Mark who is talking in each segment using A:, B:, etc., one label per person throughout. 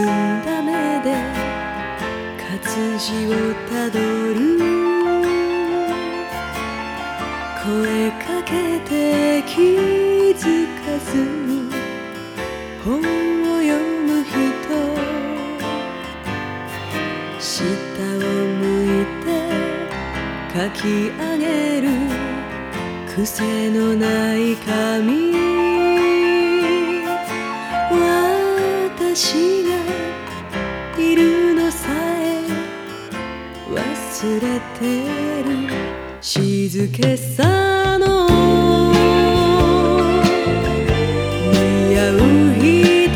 A: んだ目で活字をたどる。声かけて気づかずに本を読む人。下を向いて書き上げる。癖のない紙私忘れてる。静けさの。似合う人。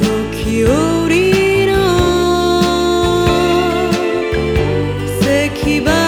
A: 時折の。咳払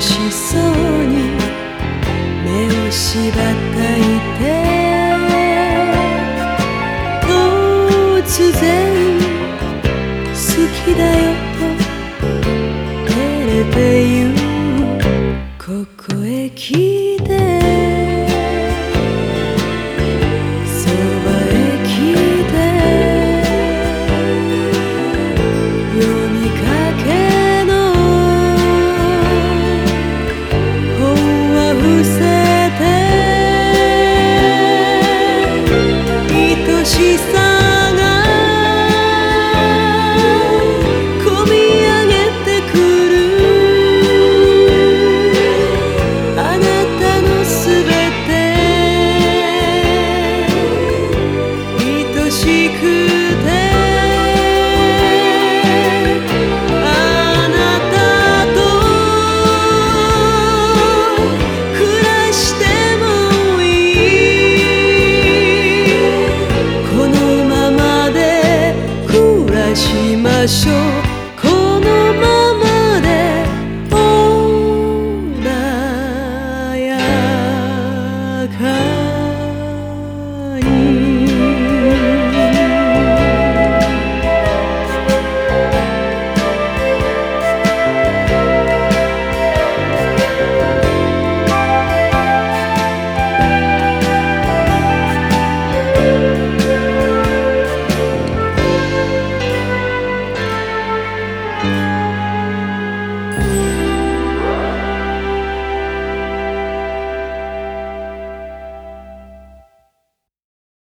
A: 眩しそうに目をしばたいて。突然「好きだよ」と照れて